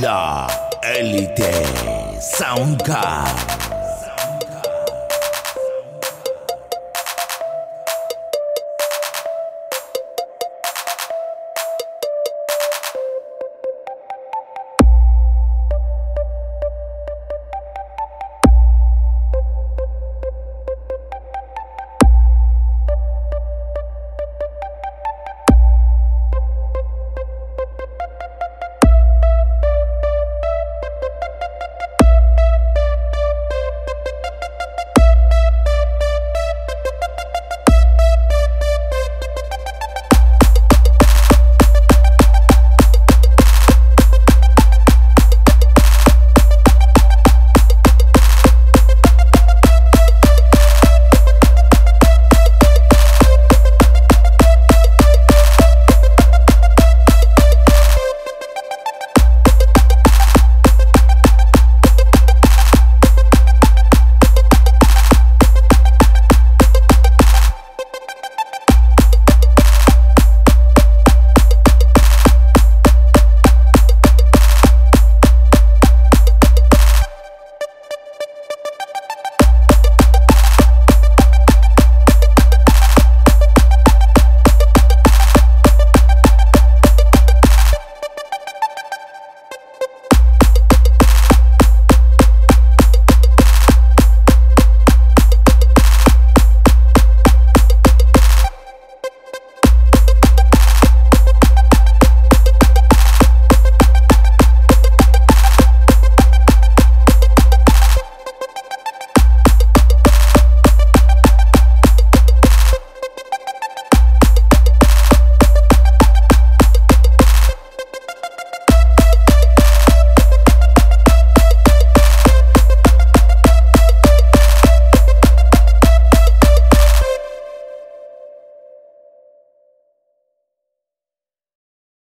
La élite Soundcar.